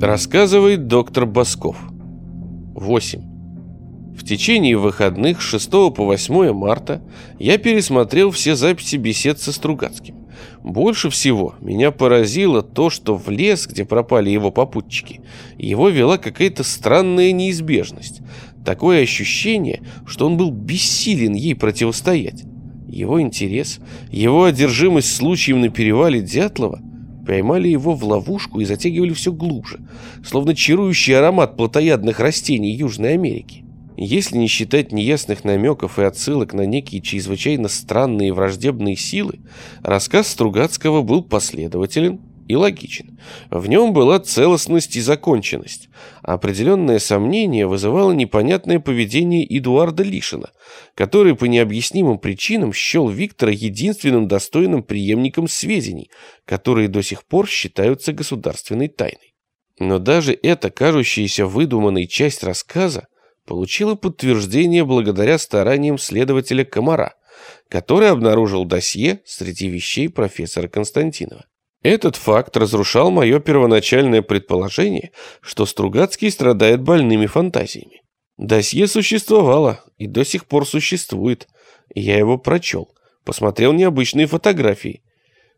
Рассказывает доктор Басков. 8. В течение выходных с 6 по 8 марта я пересмотрел все записи бесед со Стругацким. Больше всего меня поразило то, что в лес, где пропали его попутчики, его вела какая-то странная неизбежность. Такое ощущение, что он был бессилен ей противостоять. Его интерес, его одержимость случаем на перевале Дятлова поймали его в ловушку и затягивали все глубже, словно чарующий аромат плотоядных растений Южной Америки. Если не считать неясных намеков и отсылок на некие чрезвычайно странные враждебные силы, рассказ Стругацкого был последователен и логичен. В нем была целостность и законченность. Определенное сомнение вызывало непонятное поведение Эдуарда Лишина, который по необъяснимым причинам счел Виктора единственным достойным преемником сведений, которые до сих пор считаются государственной тайной. Но даже эта кажущаяся выдуманной часть рассказа получила подтверждение благодаря стараниям следователя Комара, который обнаружил досье среди вещей профессора Константинова. Этот факт разрушал мое первоначальное предположение, что Стругацкий страдает больными фантазиями. Досье существовало и до сих пор существует. Я его прочел, посмотрел необычные фотографии.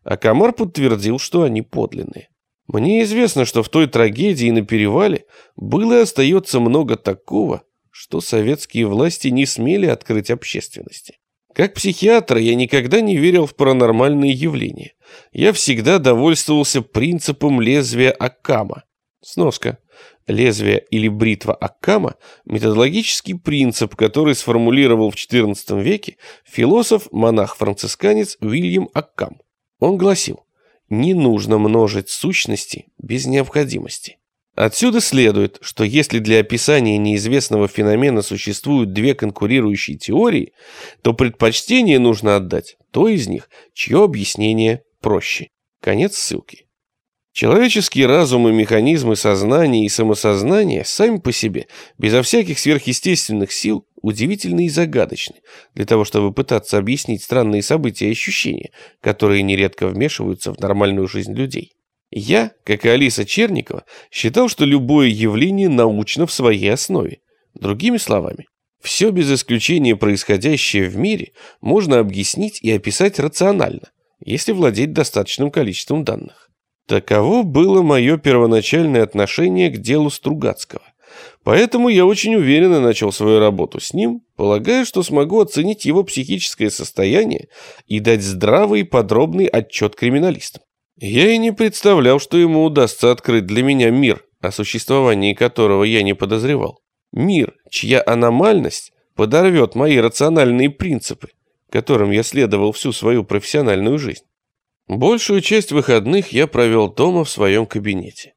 А Комар подтвердил, что они подлинные. Мне известно, что в той трагедии на перевале было и остается много такого, что советские власти не смели открыть общественности. Как психиатр я никогда не верил в паранормальные явления. Я всегда довольствовался принципом лезвия Аккама. Сноска. Лезвие или бритва Аккама – методологический принцип, который сформулировал в XIV веке философ-монах-францисканец Уильям Аккам. Он гласил, не нужно множить сущности без необходимости. Отсюда следует, что если для описания неизвестного феномена существуют две конкурирующие теории, то предпочтение нужно отдать той из них, чье объяснение проще. Конец ссылки. Человеческие разум и механизмы сознания и самосознания сами по себе, безо всяких сверхъестественных сил, удивительны и загадочны для того, чтобы пытаться объяснить странные события и ощущения, которые нередко вмешиваются в нормальную жизнь людей. Я, как и Алиса Черникова, считал, что любое явление научно в своей основе. Другими словами, все без исключения происходящее в мире можно объяснить и описать рационально, если владеть достаточным количеством данных. Таково было мое первоначальное отношение к делу Стругацкого. Поэтому я очень уверенно начал свою работу с ним, полагая, что смогу оценить его психическое состояние и дать здравый и подробный отчет криминалистам. Я и не представлял, что ему удастся открыть для меня мир, о существовании которого я не подозревал. Мир, чья аномальность подорвет мои рациональные принципы, которым я следовал всю свою профессиональную жизнь. Большую часть выходных я провел дома в своем кабинете.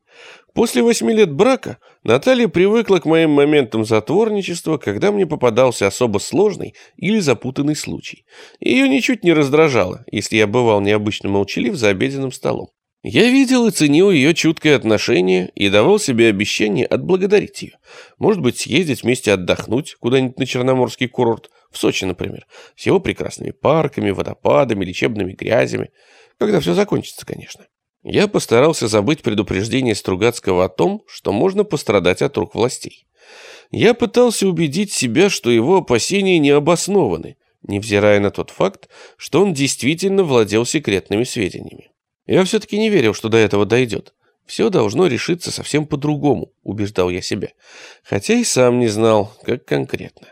После восьми лет брака Наталья привыкла к моим моментам затворничества, когда мне попадался особо сложный или запутанный случай. Ее ничуть не раздражало, если я бывал необычно молчалив за обеденным столом. Я видел и ценил ее чуткое отношение и давал себе обещание отблагодарить ее. Может быть, съездить вместе отдохнуть куда-нибудь на Черноморский курорт, в Сочи, например, с его прекрасными парками, водопадами, лечебными грязями. Когда все закончится, конечно. Я постарался забыть предупреждение Стругацкого о том, что можно пострадать от рук властей. Я пытался убедить себя, что его опасения не обоснованы, невзирая на тот факт, что он действительно владел секретными сведениями. Я все-таки не верил, что до этого дойдет. Все должно решиться совсем по-другому, убеждал я себя. Хотя и сам не знал, как конкретно.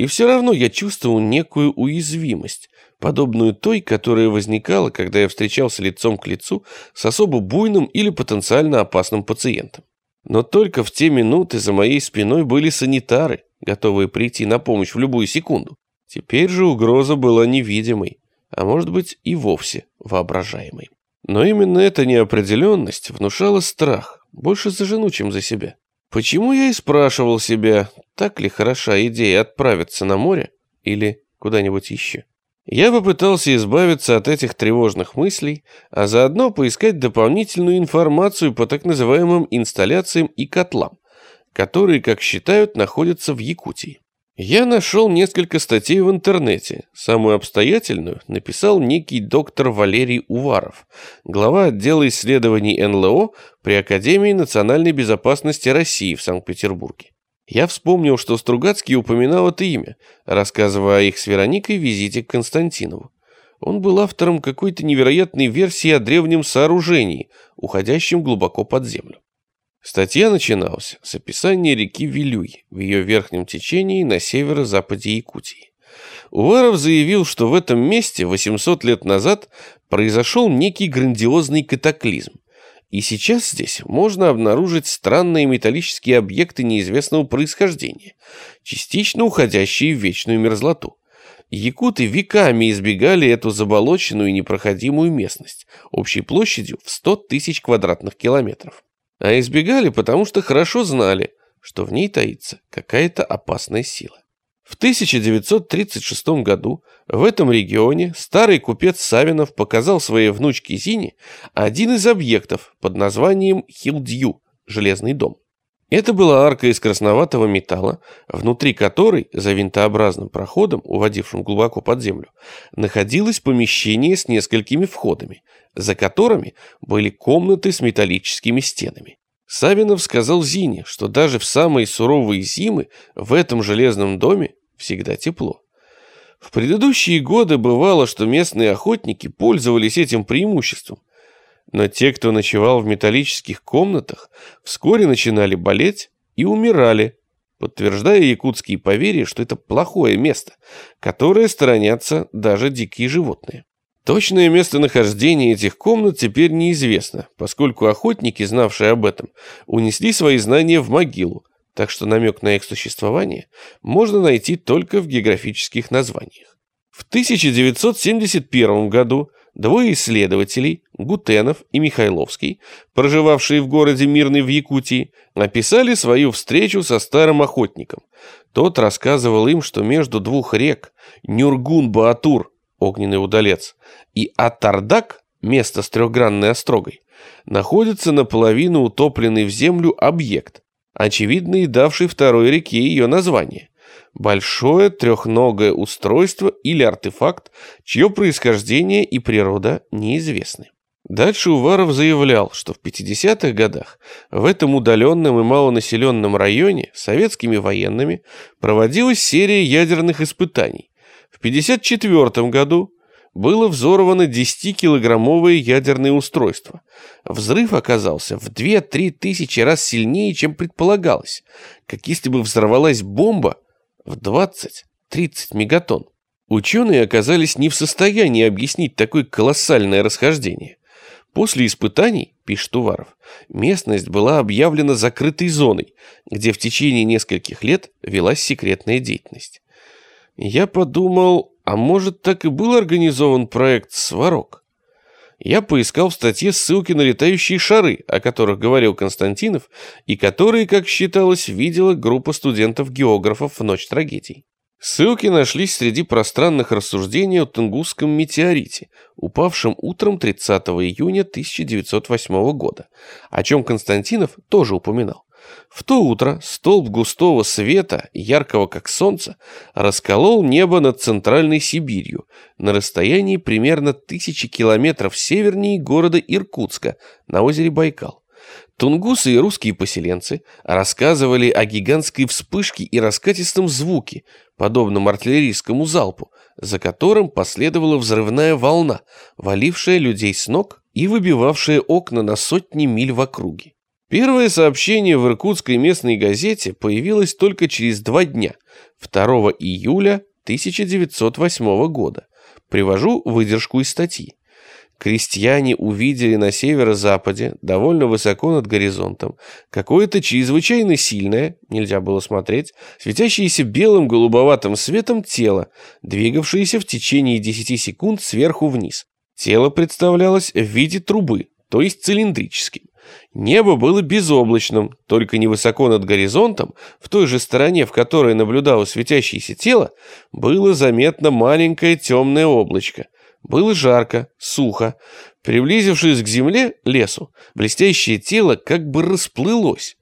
И все равно я чувствовал некую уязвимость, подобную той, которая возникала, когда я встречался лицом к лицу с особо буйным или потенциально опасным пациентом. Но только в те минуты за моей спиной были санитары, готовые прийти на помощь в любую секунду. Теперь же угроза была невидимой, а может быть и вовсе воображаемой. Но именно эта неопределенность внушала страх, больше за жену, чем за себя. Почему я и спрашивал себя, так ли хороша идея отправиться на море или куда-нибудь еще? Я попытался избавиться от этих тревожных мыслей, а заодно поискать дополнительную информацию по так называемым инсталляциям и котлам, которые, как считают, находятся в Якутии. Я нашел несколько статей в интернете. Самую обстоятельную написал некий доктор Валерий Уваров, глава отдела исследований НЛО при Академии национальной безопасности России в Санкт-Петербурге. Я вспомнил, что Стругацкий упоминал это имя, рассказывая о их с Вероникой визите к Константинову. Он был автором какой-то невероятной версии о древнем сооружении, уходящем глубоко под землю. Статья начиналась с описания реки Вилюй в ее верхнем течении на северо-западе Якутии. Уваров заявил, что в этом месте 800 лет назад произошел некий грандиозный катаклизм, и сейчас здесь можно обнаружить странные металлические объекты неизвестного происхождения, частично уходящие в вечную мерзлоту. Якуты веками избегали эту заболоченную и непроходимую местность, общей площадью в 100 тысяч квадратных километров. А избегали, потому что хорошо знали, что в ней таится какая-то опасная сила. В 1936 году в этом регионе старый купец Савинов показал своей внучке Зине один из объектов под названием Хилдью – железный дом. Это была арка из красноватого металла, внутри которой, за винтообразным проходом, уводившим глубоко под землю, находилось помещение с несколькими входами, за которыми были комнаты с металлическими стенами. Савинов сказал Зине, что даже в самые суровые зимы в этом железном доме всегда тепло. В предыдущие годы бывало, что местные охотники пользовались этим преимуществом, но те, кто ночевал в металлических комнатах, вскоре начинали болеть и умирали, подтверждая якутские поверья, что это плохое место, которое сторонятся даже дикие животные. Точное местонахождение этих комнат теперь неизвестно, поскольку охотники, знавшие об этом, унесли свои знания в могилу, так что намек на их существование можно найти только в географических названиях. В 1971 году Двое исследователей, Гутенов и Михайловский, проживавшие в городе Мирный в Якутии, описали свою встречу со старым охотником. Тот рассказывал им, что между двух рек Нюргун-Баатур, огненный удалец, и Атардак, место с трехгранной острогой, находится наполовину утопленный в землю объект, очевидно и давший второй реке ее название большое трехногое устройство или артефакт, чье происхождение и природа неизвестны. Дальше Уваров заявлял, что в 50-х годах в этом удаленном и малонаселенном районе советскими военными проводилась серия ядерных испытаний. В 1954 году было взорвано 10-килограммовое ядерное устройство. Взрыв оказался в 2-3 тысячи раз сильнее, чем предполагалось, как если бы взорвалась бомба, в 20-30 мегатонн. Ученые оказались не в состоянии объяснить такое колоссальное расхождение. После испытаний, пишет Уваров, местность была объявлена закрытой зоной, где в течение нескольких лет велась секретная деятельность. Я подумал, а может так и был организован проект «Сварог»? Я поискал в статье ссылки на летающие шары, о которых говорил Константинов, и которые, как считалось, видела группа студентов-географов в ночь трагедий. Ссылки нашлись среди пространных рассуждений о Тунгусском метеорите, упавшем утром 30 июня 1908 года, о чем Константинов тоже упоминал. В то утро столб густого света, яркого как солнце, расколол небо над центральной Сибирью на расстоянии примерно тысячи километров севернее города Иркутска на озере Байкал. Тунгусы и русские поселенцы рассказывали о гигантской вспышке и раскатистом звуке, подобном артиллерийскому залпу, за которым последовала взрывная волна, валившая людей с ног и выбивавшая окна на сотни миль в округе. Первое сообщение в иркутской местной газете появилось только через два дня, 2 июля 1908 года. Привожу выдержку из статьи. Крестьяне увидели на северо-западе, довольно высоко над горизонтом, какое-то чрезвычайно сильное, нельзя было смотреть, светящееся белым голубоватым светом тело, двигавшееся в течение 10 секунд сверху вниз. Тело представлялось в виде трубы, то есть цилиндрическим. Небо было безоблачным, только невысоко над горизонтом, в той же стороне, в которой наблюдалось светящееся тело, было заметно маленькое темное облачко. Было жарко, сухо. Приблизившись к земле, лесу, блестящее тело как бы расплылось.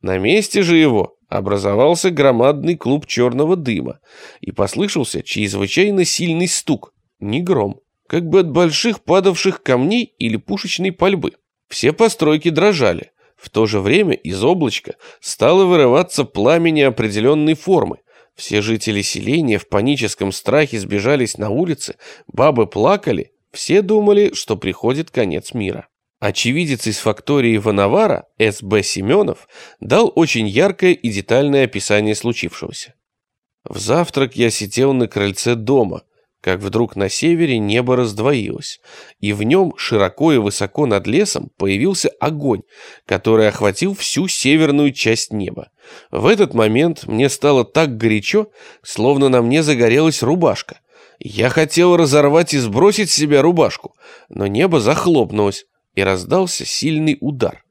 На месте же его образовался громадный клуб черного дыма, и послышался чрезвычайно сильный стук, не гром, как бы от больших падавших камней или пушечной пальбы. Все постройки дрожали. В то же время из облачка стало вырываться пламя неопределенной формы. Все жители селения в паническом страхе сбежались на улицы, бабы плакали, все думали, что приходит конец мира. Очевидец из фактории Вановара, С.Б. Семенов, дал очень яркое и детальное описание случившегося. В завтрак я сидел на крыльце дома, как вдруг на севере небо раздвоилось, и в нем широко и высоко над лесом появился огонь, который охватил всю северную часть неба. В этот момент мне стало так горячо, словно на мне загорелась рубашка. Я хотел разорвать и сбросить с себя рубашку, но небо захлопнулось, и раздался сильный удар.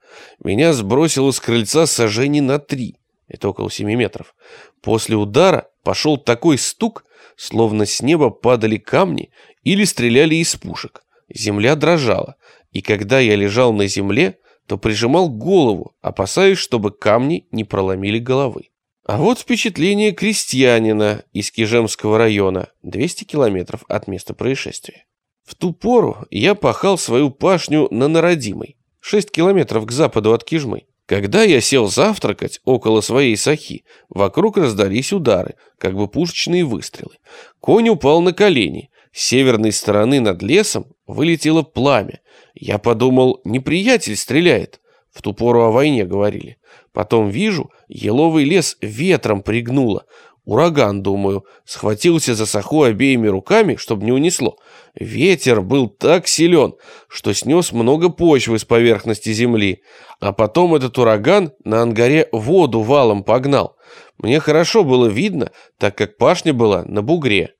Меня сбросило с крыльца сожжений на три, это около семи метров. После удара пошел такой стук, словно с неба падали камни или стреляли из пушек. Земля дрожала, и когда я лежал на земле, то прижимал голову, опасаясь, чтобы камни не проломили головы. А вот впечатление крестьянина из Кижемского района, 200 километров от места происшествия. В ту пору я пахал свою пашню на Народимой, 6 километров к западу от Кижмы. Когда я сел завтракать около своей сахи, вокруг раздались удары, как бы пушечные выстрелы. Конь упал на колени. С северной стороны над лесом вылетело пламя. Я подумал, неприятель стреляет. В ту пору о войне говорили. Потом вижу, еловый лес ветром пригнуло. Ураган, думаю, схватился за саху обеими руками, чтобы не унесло. Ветер был так силен, что снес много почвы с поверхности земли, а потом этот ураган на ангаре воду валом погнал. Мне хорошо было видно, так как пашня была на бугре.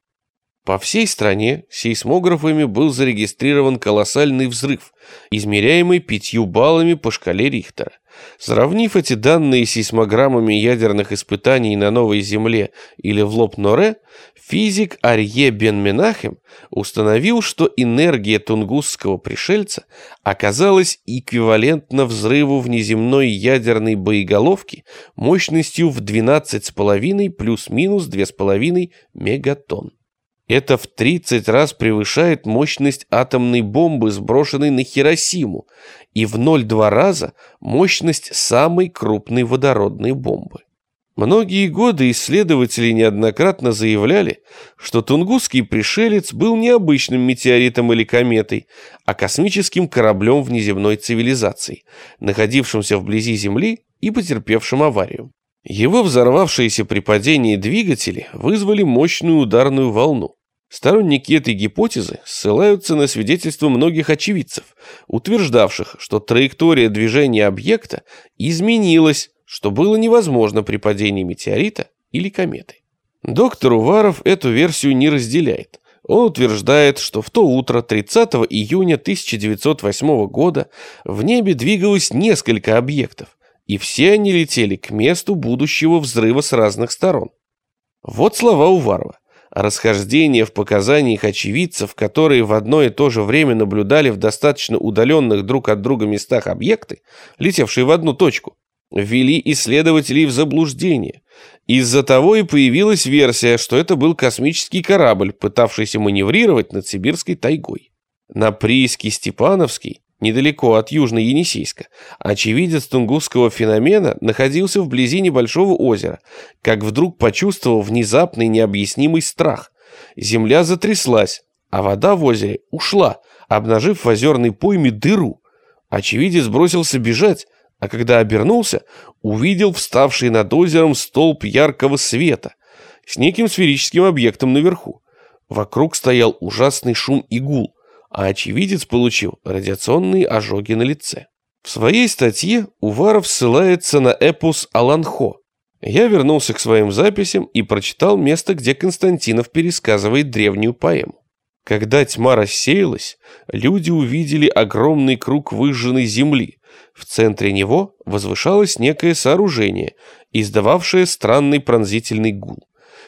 По всей стране сейсмографами был зарегистрирован колоссальный взрыв, измеряемый пятью баллами по шкале Рихтера. Сравнив эти данные с сейсмограммами ядерных испытаний на Новой Земле или в Лоб-Норе, физик Арье Бен-Менахем установил, что энергия тунгусского пришельца оказалась эквивалентна взрыву внеземной ядерной боеголовки мощностью в 12,5 плюс-минус 2,5 мегатонн. Это в 30 раз превышает мощность атомной бомбы, сброшенной на Хиросиму, и в 0,2 раза мощность самой крупной водородной бомбы. Многие годы исследователи неоднократно заявляли, что тунгусский пришелец был не обычным метеоритом или кометой, а космическим кораблем внеземной цивилизации, находившимся вблизи Земли и потерпевшим аварию. Его взорвавшиеся при падении двигатели вызвали мощную ударную волну. Сторонники этой гипотезы ссылаются на свидетельства многих очевидцев, утверждавших, что траектория движения объекта изменилась, что было невозможно при падении метеорита или кометы. Доктор Уваров эту версию не разделяет. Он утверждает, что в то утро 30 июня 1908 года в небе двигалось несколько объектов, и все они летели к месту будущего взрыва с разных сторон. Вот слова Уварова. Расхождение в показаниях очевидцев, которые в одно и то же время наблюдали в достаточно удаленных друг от друга местах объекты, летевшие в одну точку, ввели исследователей в заблуждение. Из-за того и появилась версия, что это был космический корабль, пытавшийся маневрировать над сибирской тайгой. На прииске Степановский недалеко от Южной Енисейска, очевидец тунгусского феномена находился вблизи небольшого озера, как вдруг почувствовал внезапный необъяснимый страх. Земля затряслась, а вода в озере ушла, обнажив в озерной пойме дыру. Очевидец бросился бежать, а когда обернулся, увидел вставший над озером столб яркого света с неким сферическим объектом наверху. Вокруг стоял ужасный шум и гул а очевидец получил радиационные ожоги на лице. В своей статье Уваров ссылается на эпос Аланхо. Я вернулся к своим записям и прочитал место, где Константинов пересказывает древнюю поэму. Когда тьма рассеялась, люди увидели огромный круг выжженной земли. В центре него возвышалось некое сооружение, издававшее странный пронзительный гул.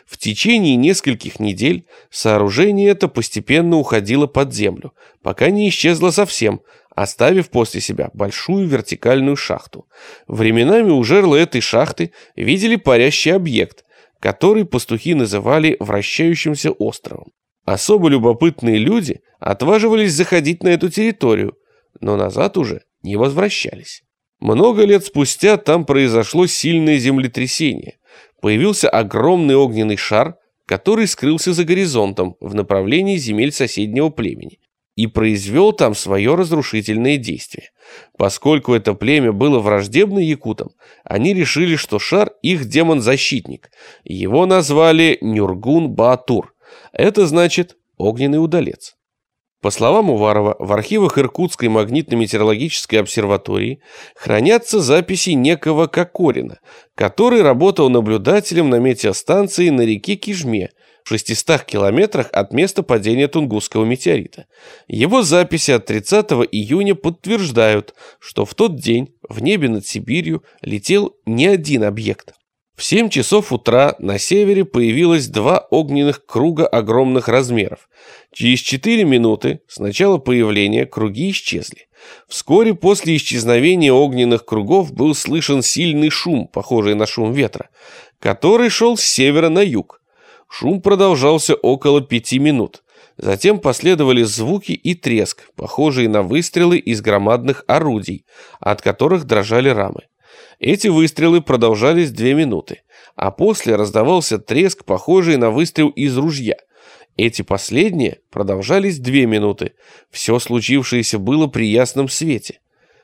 В течение нескольких недель сооружение это постепенно уходило под землю, пока не исчезло совсем, оставив после себя большую вертикальную шахту. Временами у жерла этой шахты видели парящий объект, который пастухи называли вращающимся островом. Особо любопытные люди отваживались заходить на эту территорию, но назад уже не возвращались. Много лет спустя там произошло сильное землетрясение. Появился огромный огненный шар, который скрылся за горизонтом в направлении земель соседнего племени и произвел там свое разрушительное действие. Поскольку это племя было враждебно якутам, они решили, что шар их демон-защитник. Его назвали Нюргун-Баатур. Это значит «огненный удалец». По словам Уварова, в архивах Иркутской магнитно-метеорологической обсерватории хранятся записи некого Кокорина, который работал наблюдателем на метеостанции на реке Кижме в 600 километрах от места падения Тунгусского метеорита. Его записи от 30 июня подтверждают, что в тот день в небе над Сибирью летел не один объект. В 7 часов утра на севере появилось два огненных круга огромных размеров. Через 4 минуты с начала появления круги исчезли. Вскоре после исчезновения огненных кругов был слышен сильный шум, похожий на шум ветра, который шел с севера на юг. Шум продолжался около пяти минут. Затем последовали звуки и треск, похожие на выстрелы из громадных орудий, от которых дрожали рамы. Эти выстрелы продолжались две минуты, а после раздавался треск, похожий на выстрел из ружья. Эти последние продолжались две минуты. Все случившееся было при ясном свете.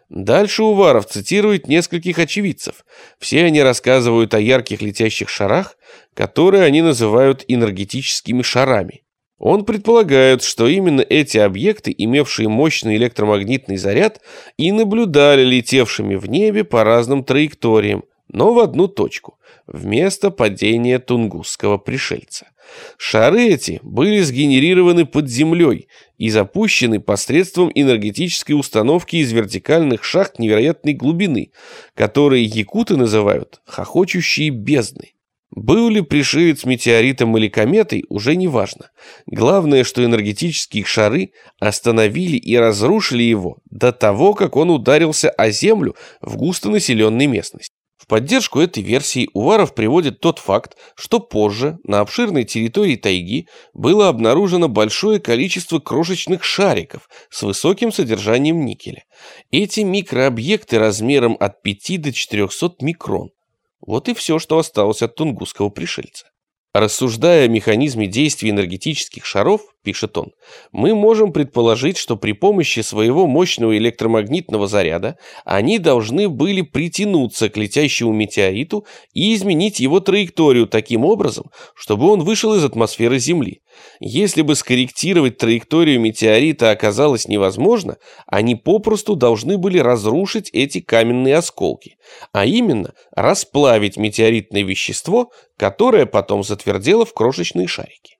Дальше Уваров цитирует нескольких очевидцев. Все они рассказывают о ярких летящих шарах, которые они называют энергетическими шарами. Он предполагает, что именно эти объекты, имевшие мощный электромагнитный заряд, и наблюдали летевшими в небе по разным траекториям, но в одну точку, вместо падения тунгусского пришельца. Шары эти были сгенерированы под землей и запущены посредством энергетической установки из вертикальных шахт невероятной глубины, которые якуты называют «хохочущие бездны». Был ли пришелец метеоритом или кометой, уже не важно. Главное, что энергетические шары остановили и разрушили его до того, как он ударился о Землю в густонаселенной местности. В поддержку этой версии Уваров приводит тот факт, что позже на обширной территории тайги было обнаружено большое количество крошечных шариков с высоким содержанием никеля. Эти микрообъекты размером от 5 до 400 микрон вот и все, что осталось от тунгусского пришельца. Рассуждая о механизме действия энергетических шаров, пишет он, мы можем предположить, что при помощи своего мощного электромагнитного заряда они должны были притянуться к летящему метеориту и изменить его траекторию таким образом, чтобы он вышел из атмосферы Земли. Если бы скорректировать траекторию метеорита оказалось невозможно, они попросту должны были разрушить эти каменные осколки, а именно расплавить метеоритное вещество, которое потом затвердело в крошечные шарики.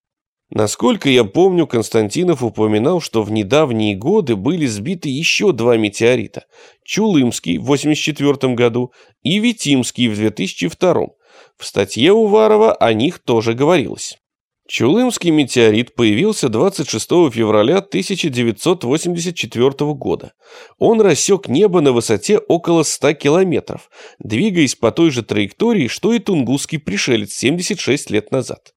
Насколько я помню, Константинов упоминал, что в недавние годы были сбиты еще два метеорита – Чулымский в 1984 году и Витимский в 2002. В статье Уварова о них тоже говорилось. Чулымский метеорит появился 26 февраля 1984 года. Он рассек небо на высоте около 100 километров, двигаясь по той же траектории, что и тунгусский пришелец 76 лет назад.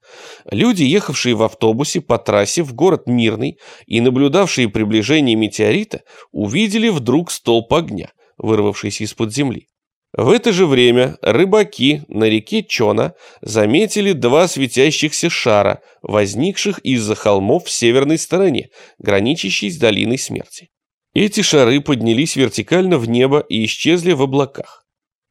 Люди, ехавшие в автобусе по трассе в город Мирный и наблюдавшие приближение метеорита, увидели вдруг столб огня, вырвавшийся из-под земли. В это же время рыбаки на реке Чона заметили два светящихся шара, возникших из-за холмов в северной стороне, граничащей с долиной смерти. Эти шары поднялись вертикально в небо и исчезли в облаках.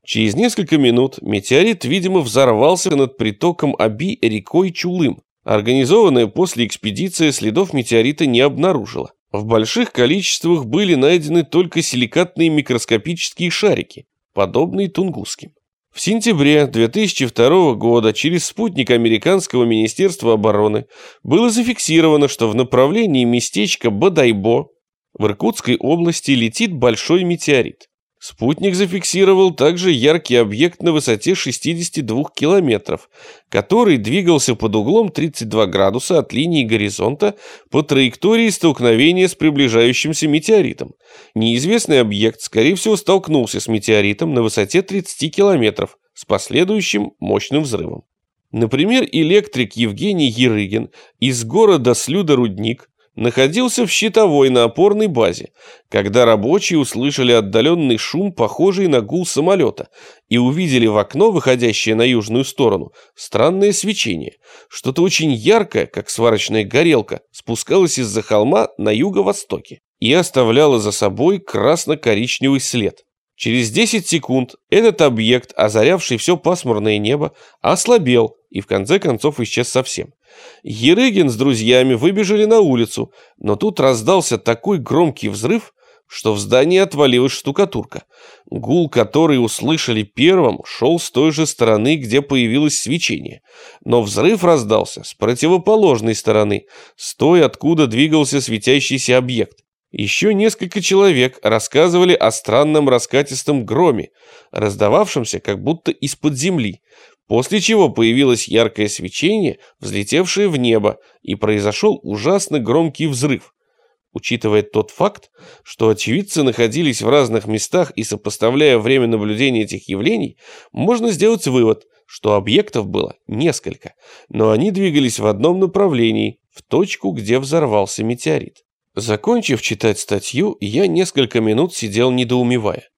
Через несколько минут метеорит, видимо, взорвался над притоком Аби рекой Чулым. Организованная после экспедиции следов метеорита не обнаружила. В больших количествах были найдены только силикатные микроскопические шарики, подобный тунгусским. В сентябре 2002 года через спутник американского министерства обороны было зафиксировано, что в направлении местечка Бадайбо в Иркутской области летит большой метеорит. Спутник зафиксировал также яркий объект на высоте 62 километров, который двигался под углом 32 градуса от линии горизонта по траектории столкновения с приближающимся метеоритом. Неизвестный объект, скорее всего, столкнулся с метеоритом на высоте 30 километров с последующим мощным взрывом. Например, электрик Евгений Ерыгин из города Слюдорудник находился в щитовой на опорной базе, когда рабочие услышали отдаленный шум, похожий на гул самолета, и увидели в окно, выходящее на южную сторону, странное свечение. Что-то очень яркое, как сварочная горелка, спускалось из-за холма на юго-востоке и оставляло за собой красно-коричневый след. Через 10 секунд этот объект, озарявший все пасмурное небо, ослабел и в конце концов исчез совсем. Ерыгин с друзьями выбежали на улицу, но тут раздался такой громкий взрыв, что в здании отвалилась штукатурка. Гул, который услышали первым, шел с той же стороны, где появилось свечение. Но взрыв раздался с противоположной стороны, с той, откуда двигался светящийся объект. Еще несколько человек рассказывали о странном раскатистом громе, раздававшемся как будто из-под земли, после чего появилось яркое свечение, взлетевшее в небо, и произошел ужасно громкий взрыв. Учитывая тот факт, что очевидцы находились в разных местах и сопоставляя время наблюдения этих явлений, можно сделать вывод, что объектов было несколько, но они двигались в одном направлении, в точку, где взорвался метеорит. Закончив читать статью, я несколько минут сидел недоумевая.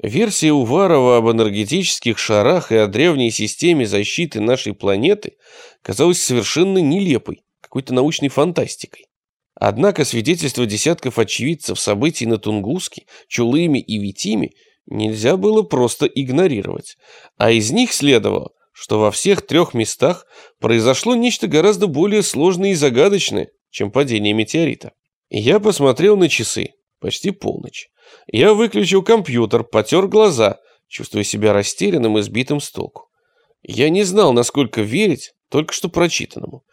Версия Уварова об энергетических шарах и о древней системе защиты нашей планеты казалась совершенно нелепой, какой-то научной фантастикой. Однако свидетельства десятков очевидцев событий на Тунгуске, Чулыме и Витиме нельзя было просто игнорировать, а из них следовало, что во всех трех местах произошло нечто гораздо более сложное и загадочное, чем падение метеорита. Я посмотрел на часы. Почти полночь. Я выключил компьютер, потер глаза, чувствуя себя растерянным и сбитым с толку. Я не знал, насколько верить только что прочитанному.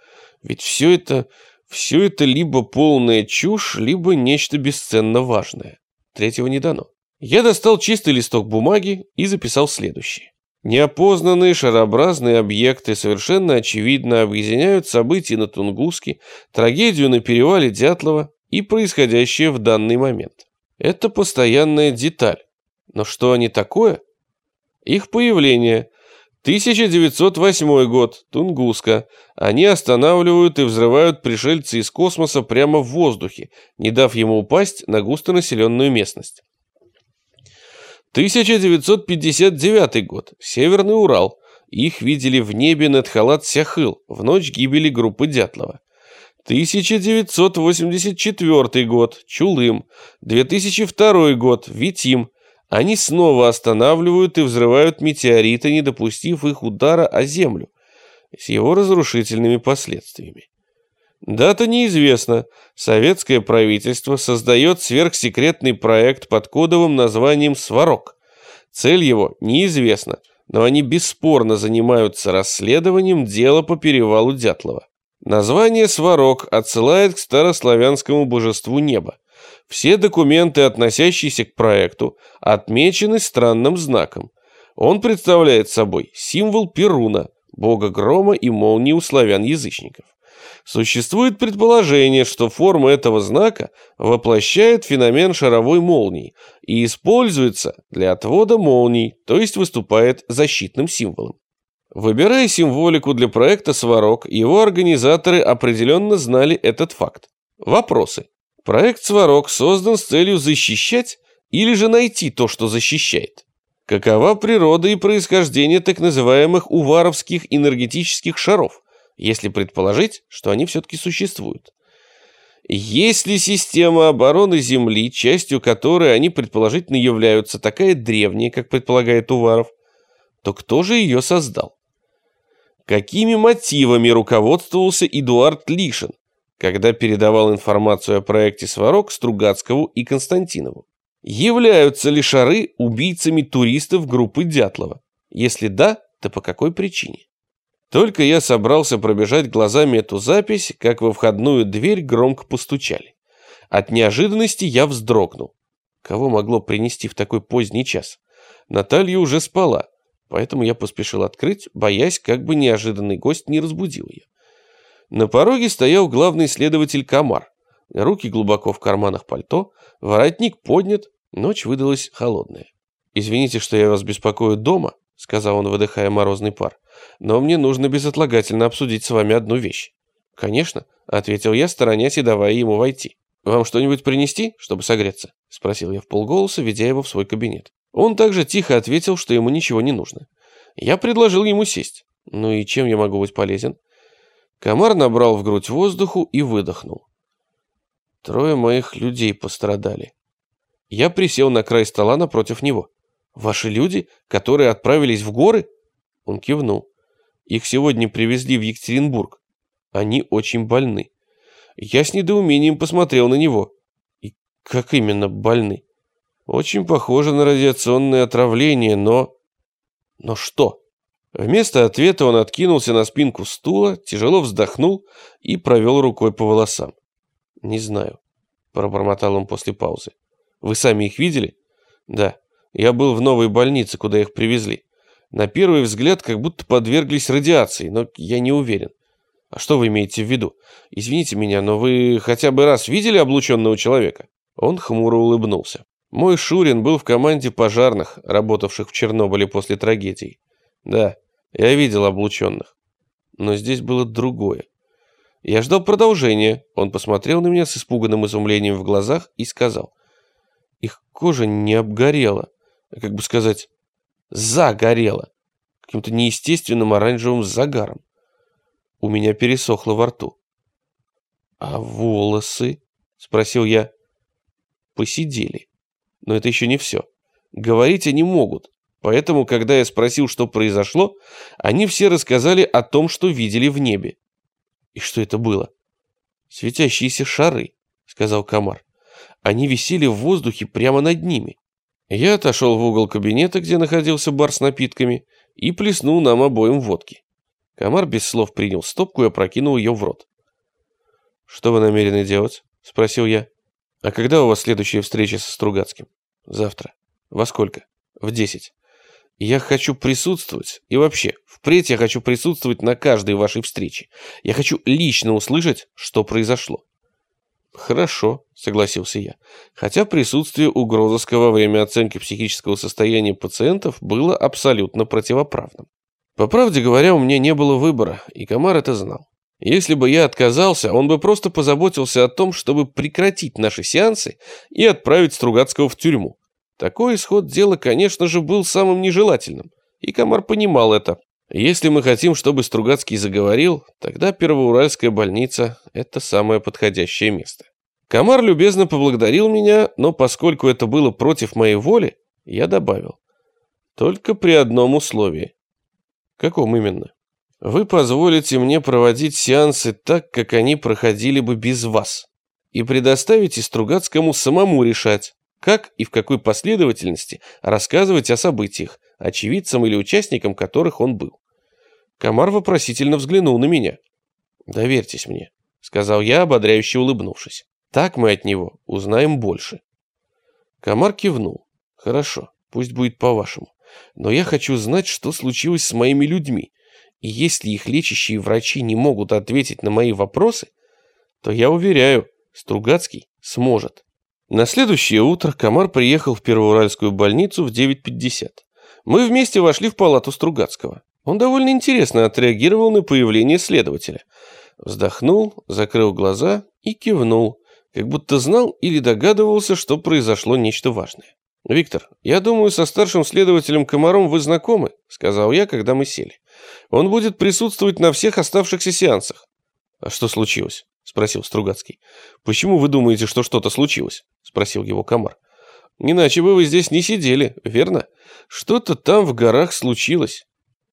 Ведь все это, все это либо полная чушь, либо нечто бесценно важное. Третьего не дано. Я достал чистый листок бумаги и записал следующее. Неопознанные шарообразные объекты совершенно очевидно объединяют события на Тунгуске, трагедию на перевале Дятлова, и происходящее в данный момент. Это постоянная деталь. Но что они такое? Их появление. 1908 год, Тунгуска. Они останавливают и взрывают пришельцы из космоса прямо в воздухе, не дав ему упасть на густонаселенную местность. 1959 год, Северный Урал. Их видели в небе над Халат-Сяхыл в ночь гибели группы Дятлова. 1984 год, Чулым. 2002 год, Витим. Они снова останавливают и взрывают метеориты, не допустив их удара о Землю, с его разрушительными последствиями. Дата неизвестна. Советское правительство создает сверхсекретный проект под кодовым названием «Сварог». Цель его неизвестна, но они бесспорно занимаются расследованием дела по перевалу Дятлова. Название «Сварог» отсылает к старославянскому божеству неба. Все документы, относящиеся к проекту, отмечены странным знаком. Он представляет собой символ Перуна, бога грома и молнии у славян-язычников. Существует предположение, что форма этого знака воплощает феномен шаровой молнии и используется для отвода молний, то есть выступает защитным символом. Выбирая символику для проекта «Сварог», его организаторы определенно знали этот факт. Вопросы. Проект «Сварог» создан с целью защищать или же найти то, что защищает? Какова природа и происхождение так называемых уваровских энергетических шаров, если предположить, что они все-таки существуют? Есть ли система обороны Земли, частью которой они предположительно являются, такая древняя, как предполагает Уваров, то кто же ее создал? Какими мотивами руководствовался Эдуард Лишин, когда передавал информацию о проекте «Сварог» Стругацкову и Константинову. Являются ли шары убийцами туристов группы Дятлова? Если да, то по какой причине? Только я собрался пробежать глазами эту запись, как во входную дверь громко постучали. От неожиданности я вздрогнул. Кого могло принести в такой поздний час? Наталья уже спала, поэтому я поспешил открыть, боясь, как бы неожиданный гость не разбудил ее. На пороге стоял главный следователь Камар. Руки глубоко в карманах пальто, воротник поднят, ночь выдалась холодная. «Извините, что я вас беспокою дома», — сказал он, выдыхая морозный пар, «но мне нужно безотлагательно обсудить с вами одну вещь». «Конечно», — ответил я, сторонясь и давая ему войти. «Вам что-нибудь принести, чтобы согреться?» — спросил я в полголоса, ведя его в свой кабинет. Он также тихо ответил, что ему ничего не нужно. Я предложил ему сесть. Ну и чем я могу быть полезен? Комар набрал в грудь воздуху и выдохнул. Трое моих людей пострадали. Я присел на край стола напротив него. «Ваши люди, которые отправились в горы?» Он кивнул. «Их сегодня привезли в Екатеринбург. Они очень больны. Я с недоумением посмотрел на него. И как именно больны? Очень похоже на радиационное отравление, но... Но что? Вместо ответа он откинулся на спинку стула, тяжело вздохнул и провел рукой по волосам. «Не знаю», — пробормотал он после паузы. «Вы сами их видели?» «Да. Я был в новой больнице, куда их привезли. На первый взгляд как будто подверглись радиации, но я не уверен. А что вы имеете в виду? Извините меня, но вы хотя бы раз видели облученного человека? Он хмуро улыбнулся. Мой Шурин был в команде пожарных, работавших в Чернобыле после трагедии. Да, я видел облученных. Но здесь было другое. Я ждал продолжения. Он посмотрел на меня с испуганным изумлением в глазах и сказал. Их кожа не обгорела, а, как бы сказать, загорела. Каким-то неестественным оранжевым загаром. У меня пересохло во рту. «А волосы?» — спросил я. «Посидели. Но это еще не все. Говорить они могут. Поэтому, когда я спросил, что произошло, они все рассказали о том, что видели в небе. И что это было? «Светящиеся шары», — сказал Комар. Они висели в воздухе прямо над ними. Я отошел в угол кабинета, где находился бар с напитками, и плеснул нам обоим водки. Комар без слов принял стопку и опрокинул ее в рот. «Что вы намерены делать?» — спросил я. «А когда у вас следующая встреча со Стругацким?» «Завтра». «Во сколько?» «В десять». «Я хочу присутствовать, и вообще, впредь я хочу присутствовать на каждой вашей встрече. Я хочу лично услышать, что произошло». «Хорошо», — согласился я. Хотя присутствие угрозыска во время оценки психического состояния пациентов было абсолютно противоправным. По правде говоря, у меня не было выбора, и Комар это знал. Если бы я отказался, он бы просто позаботился о том, чтобы прекратить наши сеансы и отправить Стругацкого в тюрьму. Такой исход дела, конечно же, был самым нежелательным, и Комар понимал это. Если мы хотим, чтобы Стругацкий заговорил, тогда Первоуральская больница – это самое подходящее место. Комар любезно поблагодарил меня, но поскольку это было против моей воли, я добавил. Только при одном условии. Каком именно? Вы позволите мне проводить сеансы так, как они проходили бы без вас, и предоставите Стругацкому самому решать, как и в какой последовательности рассказывать о событиях, очевидцам или участникам которых он был. Комар вопросительно взглянул на меня. «Доверьтесь мне», — сказал я, ободряюще улыбнувшись. «Так мы от него узнаем больше». Комар кивнул. «Хорошо, пусть будет по-вашему. Но я хочу знать, что случилось с моими людьми. И если их лечащие врачи не могут ответить на мои вопросы, то я уверяю, Стругацкий сможет. На следующее утро Комар приехал в Первоуральскую больницу в 9.50. Мы вместе вошли в палату Стругацкого. Он довольно интересно отреагировал на появление следователя. Вздохнул, закрыл глаза и кивнул, как будто знал или догадывался, что произошло нечто важное. «Виктор, я думаю, со старшим следователем Комаром вы знакомы», сказал я, когда мы сели. «Он будет присутствовать на всех оставшихся сеансах». «А что случилось?» спросил Стругацкий. «Почему вы думаете, что что-то случилось?» спросил его Комар. «Иначе бы вы здесь не сидели, верно? Что-то там в горах случилось.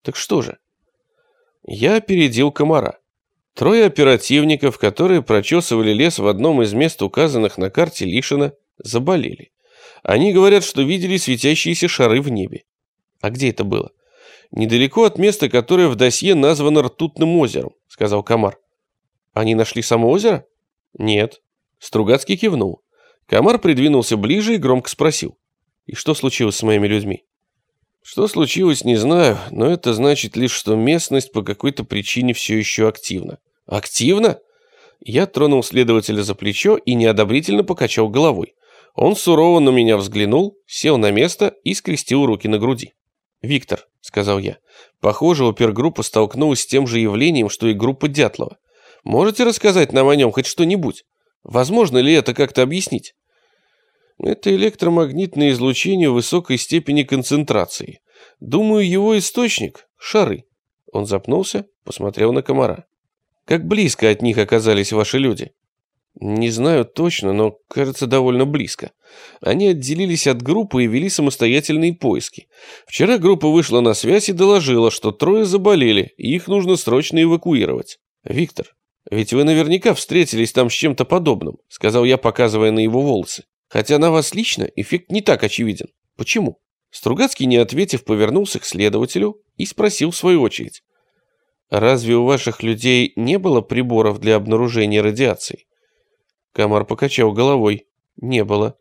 Так что же?» Я опередил Комара. Трое оперативников, которые прочесывали лес в одном из мест, указанных на карте Лишина, заболели. Они говорят, что видели светящиеся шары в небе. А где это было? Недалеко от места, которое в досье названо Ртутным озером, сказал Комар. Они нашли само озеро? Нет. Стругацкий кивнул. Комар придвинулся ближе и громко спросил. «И что случилось с моими людьми?» «Что случилось, не знаю, но это значит лишь, что местность по какой-то причине все еще активна». «Активна?» Я тронул следователя за плечо и неодобрительно покачал головой. Он сурово на меня взглянул, сел на место и скрестил руки на груди. «Виктор», — сказал я, — «похоже, опергруппа столкнулась с тем же явлением, что и группа Дятлова. Можете рассказать нам о нем хоть что-нибудь? Возможно ли это как-то объяснить?» «Это электромагнитное излучение высокой степени концентрации. Думаю, его источник — шары». Он запнулся, посмотрел на комара. «Как близко от них оказались ваши люди?» Не знаю точно, но кажется довольно близко. Они отделились от группы и вели самостоятельные поиски. Вчера группа вышла на связь и доложила, что трое заболели, и их нужно срочно эвакуировать. Виктор, ведь вы наверняка встретились там с чем-то подобным, сказал я, показывая на его волосы. Хотя на вас лично эффект не так очевиден. Почему? Стругацкий, не ответив, повернулся к следователю и спросил в свою очередь. Разве у ваших людей не было приборов для обнаружения радиации? Комар покачал головой. Не было.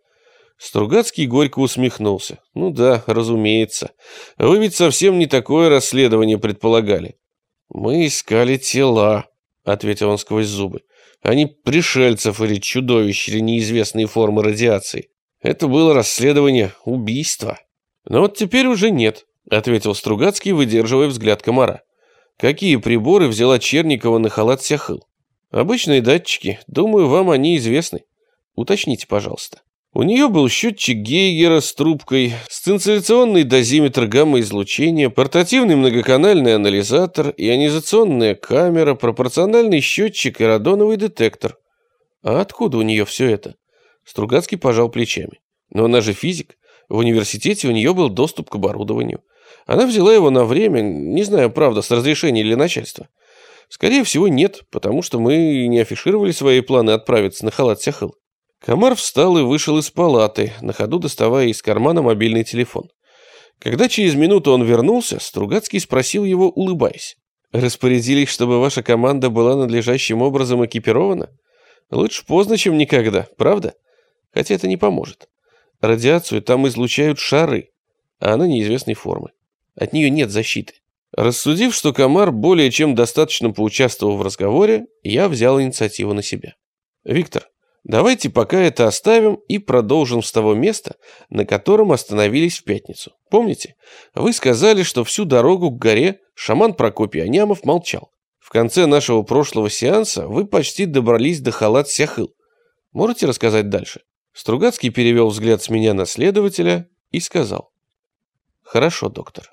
Стругацкий горько усмехнулся. Ну да, разумеется. Вы ведь совсем не такое расследование предполагали. Мы искали тела, ответил он сквозь зубы. Они пришельцев или чудовищ или неизвестные формы радиации. Это было расследование убийства. Но вот теперь уже нет, ответил Стругацкий, выдерживая взгляд комара. Какие приборы взяла Черникова на халат Сяхыл? Обычные датчики, думаю, вам они известны. Уточните, пожалуйста. У нее был счетчик Гейгера с трубкой, сцинцилляционный дозиметр гамма-излучения, портативный многоканальный анализатор, ионизационная камера, пропорциональный счетчик и радоновый детектор. А откуда у нее все это? Стругацкий пожал плечами. Но она же физик. В университете у нее был доступ к оборудованию. Она взяла его на время, не знаю, правда, с разрешения или начальства. Скорее всего, нет, потому что мы не афишировали свои планы отправиться на халат Сяхыл. Комар встал и вышел из палаты, на ходу доставая из кармана мобильный телефон. Когда через минуту он вернулся, Стругацкий спросил его, улыбаясь. «Распорядились, чтобы ваша команда была надлежащим образом экипирована? Лучше поздно, чем никогда, правда? Хотя это не поможет. Радиацию там излучают шары, а она неизвестной формы. От нее нет защиты. Рассудив, что комар более чем достаточно поучаствовал в разговоре, я взял инициативу на себя. «Виктор, давайте пока это оставим и продолжим с того места, на котором остановились в пятницу. Помните? Вы сказали, что всю дорогу к горе шаман Прокопий Анямов молчал. В конце нашего прошлого сеанса вы почти добрались до халат Сяхыл. Можете рассказать дальше?» Стругацкий перевел взгляд с меня на следователя и сказал. «Хорошо, доктор».